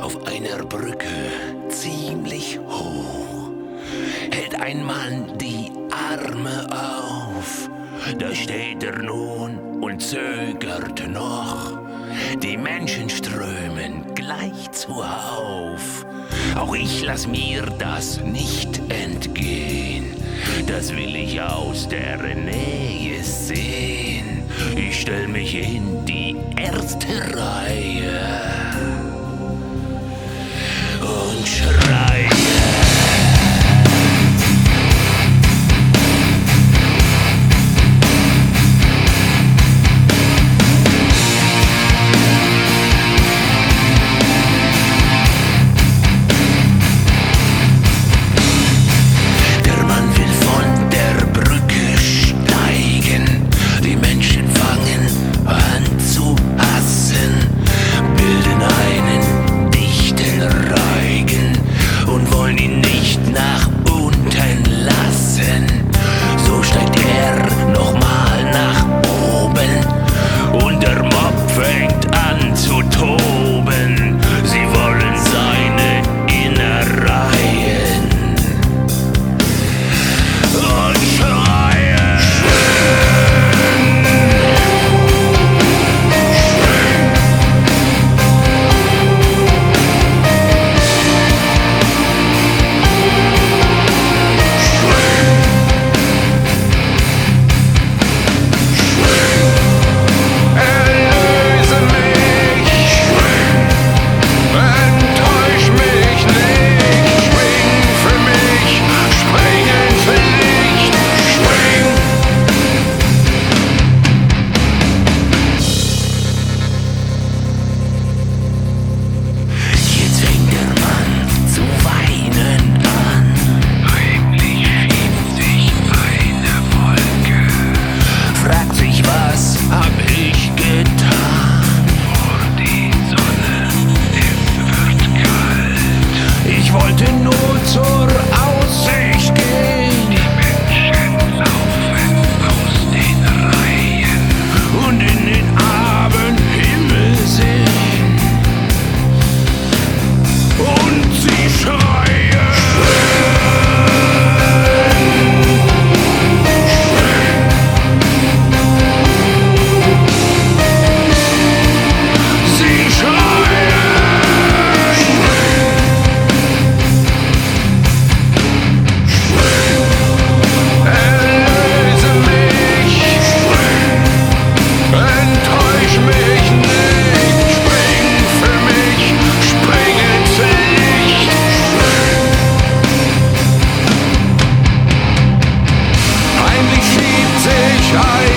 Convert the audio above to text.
auf einer Brücke ziemlich hoch hält ein Mann die Arme auf. Da steht er nun und zögert noch. Die Menschen strömen gleich zuhauf. Auch ich lass mir das nicht entgehen. Das will ich aus der Nähe sehen. Ich stell mich in die erste Reihe Grunge. shine.